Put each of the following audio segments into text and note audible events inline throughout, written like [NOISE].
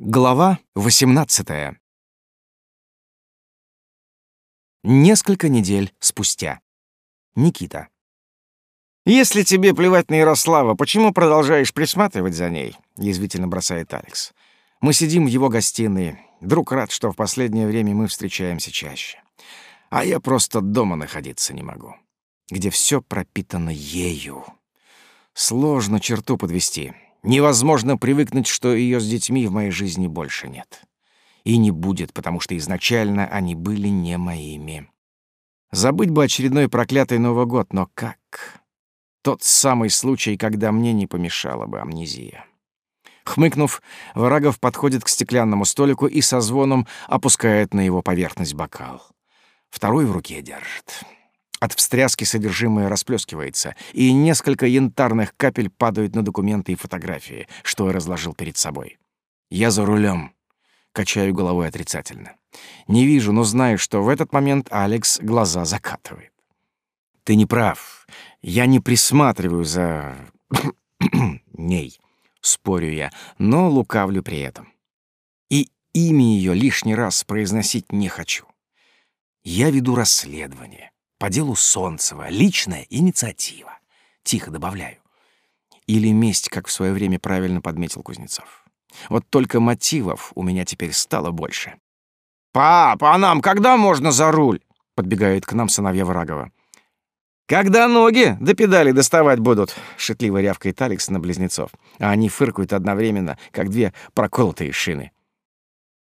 Глава 18. Несколько недель спустя. Никита. «Если тебе плевать на Ярослава, почему продолжаешь присматривать за ней?» — язвительно бросает Алекс. Мы сидим в его гостиной. Друг рад, что в последнее время мы встречаемся чаще. А я просто дома находиться не могу, где все пропитано ею. Сложно черту подвести. Невозможно привыкнуть, что ее с детьми в моей жизни больше нет. И не будет, потому что изначально они были не моими. Забыть бы очередной проклятый Новый год, но как? Тот самый случай, когда мне не помешала бы амнезия. Хмыкнув, Варагов подходит к стеклянному столику и со звоном опускает на его поверхность бокал. Второй в руке держит. От встряски содержимое расплескивается, и несколько янтарных капель падают на документы и фотографии, что я разложил перед собой. Я за рулем. Качаю головой отрицательно. Не вижу, но знаю, что в этот момент Алекс глаза закатывает. Ты не прав. Я не присматриваю за... [COUGHS] ней, спорю я, но лукавлю при этом. И имя ее лишний раз произносить не хочу. Я веду расследование. По делу Солнцева. Личная инициатива. Тихо добавляю. Или месть, как в свое время правильно подметил Кузнецов. Вот только мотивов у меня теперь стало больше. «Пап, а нам когда можно за руль?» — подбегает к нам сыновья Врагова. «Когда ноги до педали доставать будут», — шутливо рявкает Алекс на близнецов, а они фыркают одновременно, как две проколотые шины.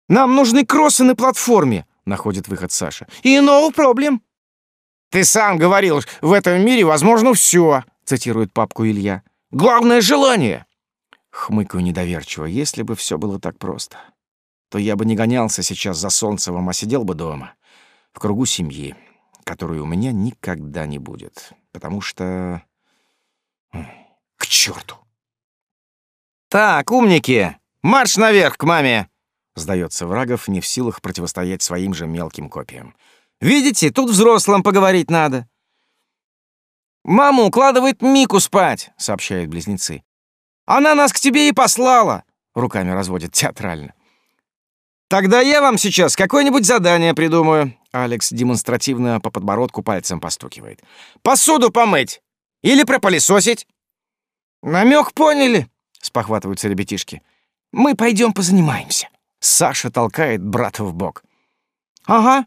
«Нам нужны кроссы на платформе», — находит выход Саша. «И no problem». «Ты сам говорил, в этом мире возможно все», — цитирует папку Илья. «Главное — желание». Хмыкаю недоверчиво. Если бы все было так просто, то я бы не гонялся сейчас за Солнцевым, а сидел бы дома, в кругу семьи, которой у меня никогда не будет. Потому что... К черту! «Так, умники, марш наверх к маме!» — сдается Врагов, не в силах противостоять своим же мелким копиям. Видите, тут взрослым поговорить надо. «Мама укладывает Мику спать», — сообщают близнецы. «Она нас к тебе и послала», — руками разводит театрально. «Тогда я вам сейчас какое-нибудь задание придумаю», — Алекс демонстративно по подбородку пальцем постукивает. «Посуду помыть или пропылесосить». «Намек поняли», — спохватываются ребятишки. «Мы пойдем позанимаемся». Саша толкает брата в бок. «Ага,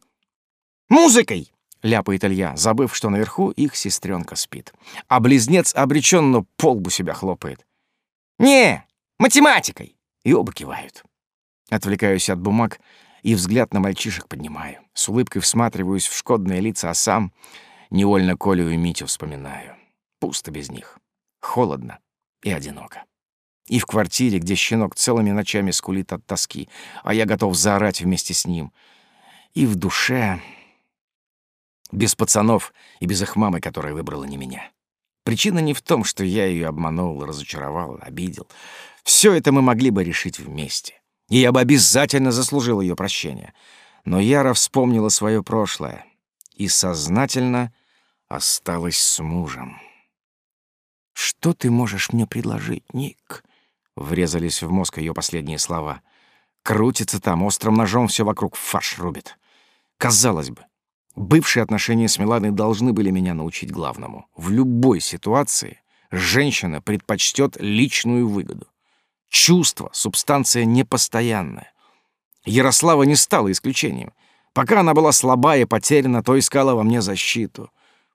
«Музыкой!» — ляпает Илья, забыв, что наверху их сестренка спит. А близнец обреченно полбу себя хлопает. «Не, математикой!» И оба кивают. Отвлекаюсь от бумаг и взгляд на мальчишек поднимаю. С улыбкой всматриваюсь в шкодные лица, а сам невольно Колю и Митю вспоминаю. Пусто без них. Холодно и одиноко. И в квартире, где щенок целыми ночами скулит от тоски, а я готов заорать вместе с ним. И в душе без пацанов и без их мамы, которая выбрала не меня. Причина не в том, что я ее обманул, разочаровал, обидел. Все это мы могли бы решить вместе. И я бы обязательно заслужил ее прощения. Но Яра вспомнила свое прошлое и сознательно осталась с мужем. «Что ты можешь мне предложить, Ник?» Врезались в мозг ее последние слова. Крутится там, острым ножом все вокруг фарш рубит. Казалось бы, Бывшие отношения с Миланой должны были меня научить главному. В любой ситуации женщина предпочтет личную выгоду. Чувство — субстанция непостоянная. Ярослава не стала исключением. Пока она была слаба и потеряна, то искала во мне защиту.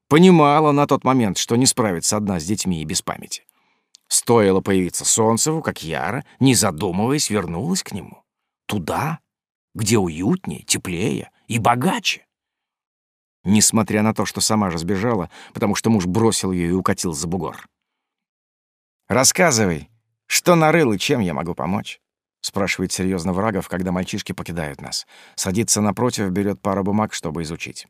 Понимала на тот момент, что не справится одна с детьми и без памяти. Стоило появиться Солнцеву, как Яра, не задумываясь, вернулась к нему. Туда, где уютнее, теплее и богаче несмотря на то, что сама же сбежала, потому что муж бросил ее и укатил за бугор. «Рассказывай, что нарыл и чем я могу помочь?» — спрашивает серьезно Врагов, когда мальчишки покидают нас. Садится напротив, берет пару бумаг, чтобы изучить.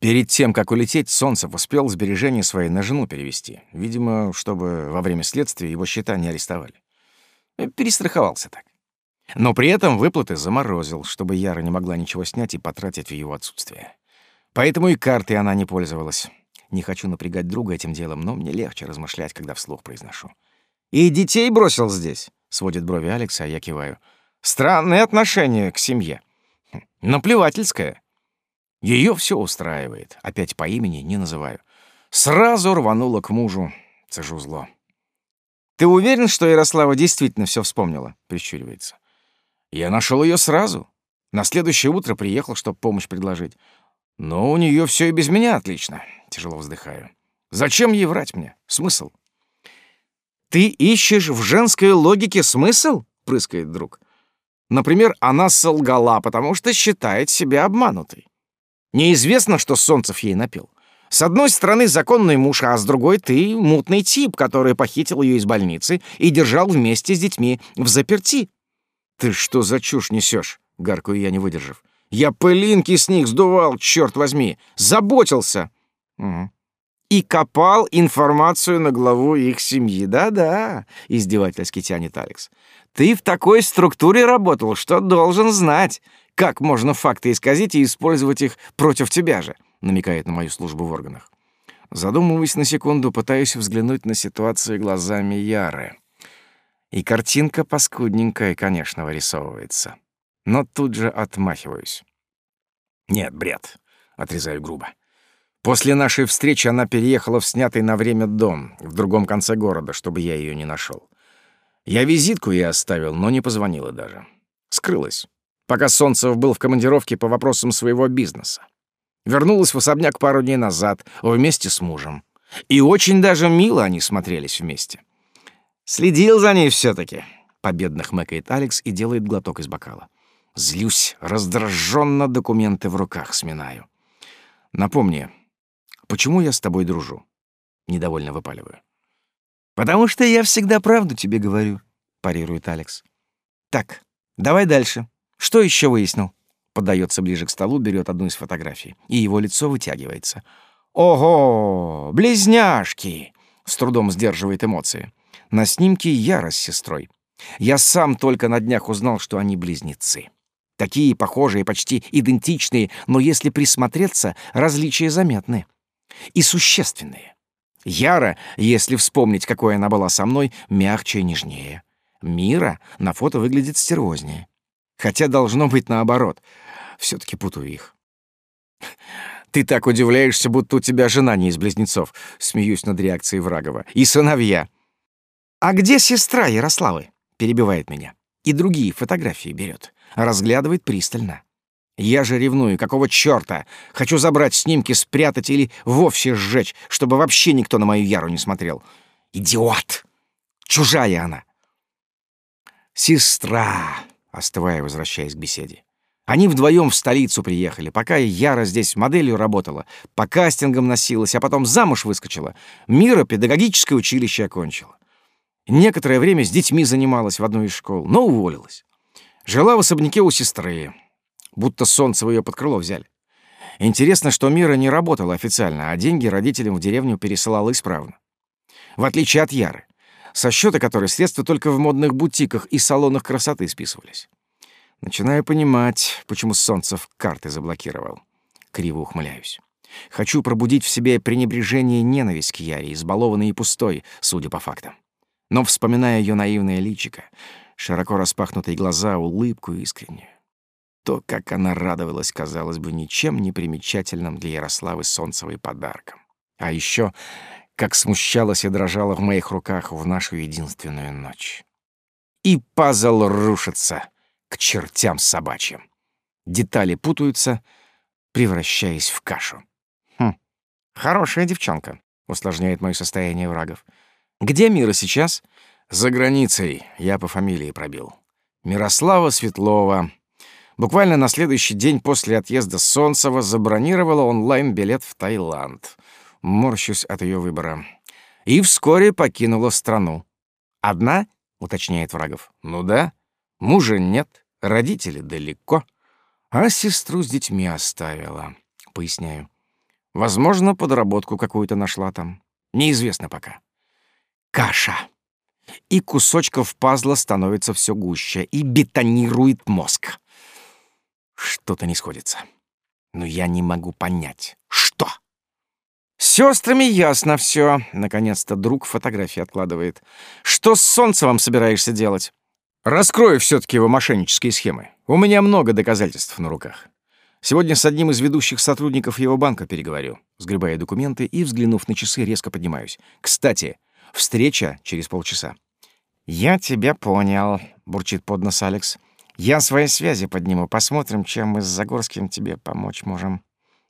Перед тем, как улететь, Солнцев успел сбережения свои на жену перевести. Видимо, чтобы во время следствия его счета не арестовали. Перестраховался так. Но при этом выплаты заморозил, чтобы Яра не могла ничего снять и потратить в его отсутствие. Поэтому и картой она не пользовалась. Не хочу напрягать друга этим делом, но мне легче размышлять, когда вслух произношу. «И детей бросил здесь?» — сводит брови Алекса, а я киваю. Странное отношение к семье. Хм, наплевательское. Ее все устраивает. Опять по имени не называю. Сразу рванула к мужу. Цежу зло. «Ты уверен, что Ярослава действительно все вспомнила?» — прищуривается. «Я нашел ее сразу. На следующее утро приехал, чтобы помощь предложить. Но у нее все и без меня отлично». Тяжело вздыхаю. «Зачем ей врать мне? Смысл?» «Ты ищешь в женской логике смысл?» — прыскает друг. «Например, она солгала, потому что считает себя обманутой. Неизвестно, что Солнцев ей напил. С одной стороны законный муж, а с другой ты мутный тип, который похитил ее из больницы и держал вместе с детьми в заперти. Ты что за чушь несешь? гаркую я, не выдержав. Я пылинки с них сдувал, черт возьми, заботился. Угу. И копал информацию на главу их семьи. Да-да, издевательски тянет Алекс. Ты в такой структуре работал, что должен знать, как можно факты исказить и использовать их против тебя же намекает на мою службу в органах. Задумываясь на секунду, пытаюсь взглянуть на ситуацию глазами Яры. И картинка паскудненькая, конечно, вырисовывается. Но тут же отмахиваюсь. Нет, бред. Отрезаю грубо. После нашей встречи она переехала в снятый на время дом в другом конце города, чтобы я ее не нашел. Я визитку ей оставил, но не позвонила даже. Скрылась, пока Солнцев был в командировке по вопросам своего бизнеса. Вернулась в особняк пару дней назад вместе с мужем. И очень даже мило они смотрелись вместе. Следил за ней все таки победно хмыкает Алекс и делает глоток из бокала. Злюсь, раздраженно документы в руках сминаю. Напомни, почему я с тобой дружу? Недовольно выпаливаю. Потому что я всегда правду тебе говорю, парирует Алекс. Так, давай дальше. Что еще выяснил? Подается ближе к столу, берет одну из фотографий, и его лицо вытягивается. «Ого! Близняшки!» — с трудом сдерживает эмоции. На снимке Яра с сестрой. Я сам только на днях узнал, что они близнецы. Такие похожие, почти идентичные, но если присмотреться, различия заметны. И существенные. Яра, если вспомнить, какой она была со мной, мягче и нежнее. Мира на фото выглядит стервознее. Хотя должно быть наоборот. все таки путаю их. «Ты так удивляешься, будто у тебя жена не из близнецов», — смеюсь над реакцией Врагова. «И сыновья». «А где сестра Ярославы?» — перебивает меня. И другие фотографии берет. Разглядывает пристально. Я же ревную, какого чёрта? Хочу забрать снимки, спрятать или вовсе сжечь, чтобы вообще никто на мою Яру не смотрел. Идиот! Чужая она. Сестра, остывая, возвращаясь к беседе. Они вдвоем в столицу приехали, пока Яра здесь моделью работала, по кастингам носилась, а потом замуж выскочила. Мира педагогическое училище окончила. Некоторое время с детьми занималась в одной из школ, но уволилась. Жила в особняке у сестры, будто солнце ее под крыло взяли. Интересно, что Мира не работала официально, а деньги родителям в деревню пересылала исправно. В отличие от Яры со счета которой средства только в модных бутиках и салонах красоты списывались. Начинаю понимать, почему Солнцев карты заблокировал. Криво ухмыляюсь. Хочу пробудить в себе пренебрежение и ненависть к Яре, избалованной и пустой, судя по фактам. Но, вспоминая ее наивное личико, широко распахнутые глаза, улыбку искреннюю, то, как она радовалась, казалось бы, ничем не примечательным для Ярославы Солнцевой подарком. А еще как смущалась и дрожала в моих руках в нашу единственную ночь. И пазл рушится к чертям собачьим. Детали путаются, превращаясь в кашу. Хм, хорошая девчонка, усложняет мое состояние врагов. Где Мира сейчас? За границей, я по фамилии пробил. Мирослава Светлова. Буквально на следующий день после отъезда Солнцева забронировала онлайн-билет в Таиланд — морщусь от ее выбора. И вскоре покинула страну. «Одна?» — уточняет врагов. «Ну да. Мужа нет, родители далеко. А сестру с детьми оставила», — поясняю. «Возможно, подработку какую-то нашла там. Неизвестно пока». «Каша!» И кусочков пазла становится все гуще и бетонирует мозг. Что-то не сходится. Но я не могу понять, что. С сестрами ясно все. Наконец-то друг фотографии откладывает. Что с Солнцевым собираешься делать? Раскрою все таки его мошеннические схемы. У меня много доказательств на руках. Сегодня с одним из ведущих сотрудников его банка переговорю. Сгребая документы и, взглянув на часы, резко поднимаюсь. Кстати, встреча через полчаса. «Я тебя понял», — бурчит под нос Алекс. «Я свои связи подниму. Посмотрим, чем мы с Загорским тебе помочь можем».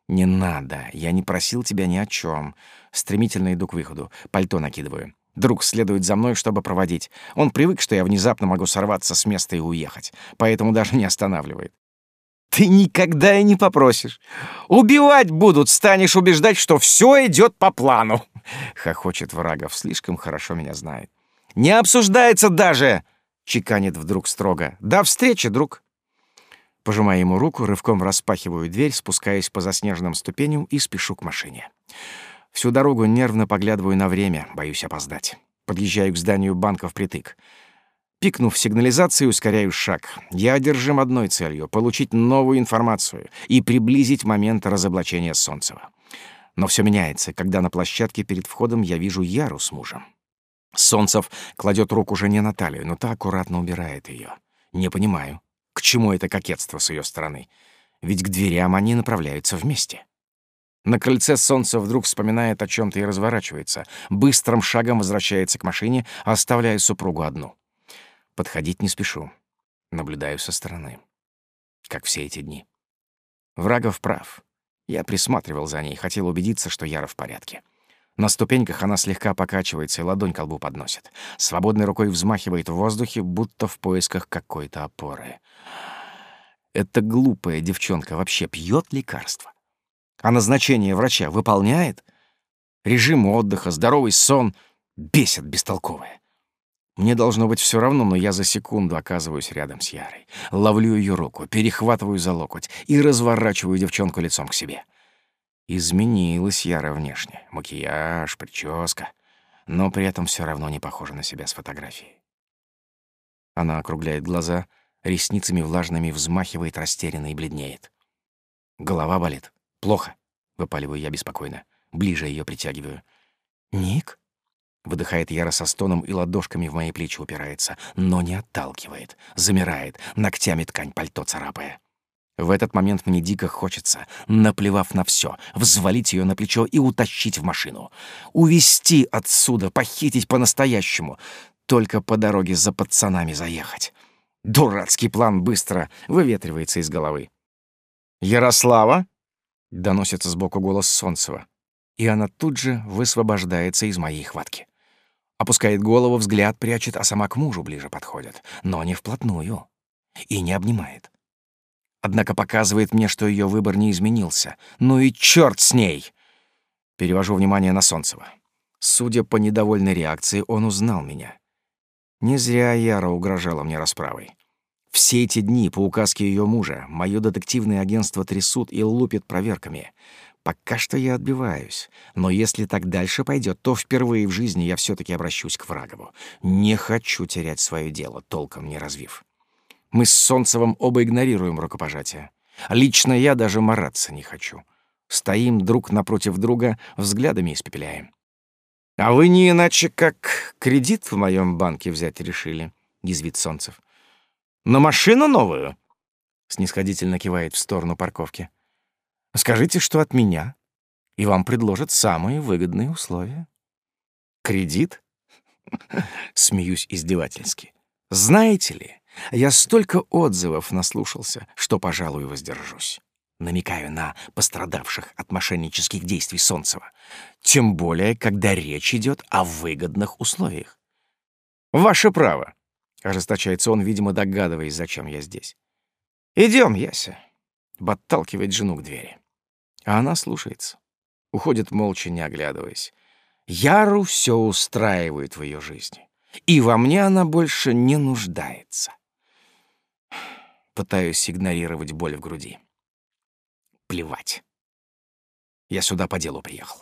«Не надо. Я не просил тебя ни о чем. Стремительно иду к выходу. Пальто накидываю. Друг следует за мной, чтобы проводить. Он привык, что я внезапно могу сорваться с места и уехать, поэтому даже не останавливает. Ты никогда и не попросишь. Убивать будут, станешь убеждать, что все идет по плану. [LAUGHS] Хохочет Врагов, слишком хорошо меня знает. Не обсуждается даже, чеканит вдруг строго. До встречи, друг. Пожимая ему руку, рывком распахиваю дверь, спускаясь по заснеженным ступеням и спешу к машине. Всю дорогу нервно поглядываю на время, боюсь опоздать. Подъезжаю к зданию банка впритык. Пикнув сигнализацию, ускоряю шаг. Я одержим одной целью — получить новую информацию и приблизить момент разоблачения Солнцева. Но все меняется, когда на площадке перед входом я вижу Яру с мужем. Солнцев кладет руку жене на талию, но та аккуратно убирает ее. Не понимаю, к чему это кокетство с ее стороны. Ведь к дверям они направляются вместе. На крыльце солнце вдруг вспоминает о чем то и разворачивается. Быстрым шагом возвращается к машине, оставляя супругу одну. Подходить не спешу. Наблюдаю со стороны. Как все эти дни. Врагов прав. Я присматривал за ней, хотел убедиться, что Яра в порядке. На ступеньках она слегка покачивается и ладонь колбу подносит. Свободной рукой взмахивает в воздухе, будто в поисках какой-то опоры. Эта глупая девчонка вообще пьет лекарства? А назначение врача выполняет? Режим отдыха, здоровый сон бесит бестолковое. Мне должно быть все равно, но я за секунду оказываюсь рядом с Ярой. Ловлю ее руку, перехватываю за локоть и разворачиваю девчонку лицом к себе. Изменилась Яра внешне. Макияж, прическа. Но при этом все равно не похожа на себя с фотографии. Она округляет глаза, ресницами влажными взмахивает растерянно и бледнеет. Голова болит. «Плохо», — выпаливаю я беспокойно. Ближе ее притягиваю. «Ник?» Выдыхает Яра со стоном и ладошками в мои плечи упирается, но не отталкивает. Замирает, ногтями ткань пальто царапая. В этот момент мне дико хочется, наплевав на все, взвалить ее на плечо и утащить в машину. Увести отсюда, похитить по-настоящему. Только по дороге за пацанами заехать. Дурацкий план быстро выветривается из головы. «Ярослава?» — доносится сбоку голос Солнцева, и она тут же высвобождается из моей хватки. Опускает голову, взгляд прячет, а сама к мужу ближе подходит, но не вплотную. И не обнимает. Однако показывает мне, что ее выбор не изменился. Ну и черт с ней! Перевожу внимание на Солнцева. Судя по недовольной реакции, он узнал меня. Не зря Яра угрожала мне расправой. Все эти дни, по указке ее мужа, мое детективное агентство трясут и лупят проверками. Пока что я отбиваюсь. Но если так дальше пойдет, то впервые в жизни я все таки обращусь к Врагову. Не хочу терять свое дело, толком не развив. Мы с Солнцевым оба игнорируем рукопожатие. Лично я даже мараться не хочу. Стоим друг напротив друга, взглядами испепеляем. «А вы не иначе как кредит в моем банке взять решили?» — язвит Солнцев. На машину новую?» Снисходительно кивает в сторону парковки. «Скажите, что от меня, и вам предложат самые выгодные условия». «Кредит?» [LAUGHS] Смеюсь издевательски. «Знаете ли, я столько отзывов наслушался, что, пожалуй, воздержусь. Намекаю на пострадавших от мошеннических действий Солнцева. Тем более, когда речь идет о выгодных условиях. Ваше право. Ожесточается он, видимо, догадываясь, зачем я здесь. Идем, Яся. Подталкивает жену к двери. А она слушается. Уходит молча, не оглядываясь. Яру все устраивает в ее жизни. И во мне она больше не нуждается. Пытаюсь игнорировать боль в груди. Плевать. Я сюда по делу приехал.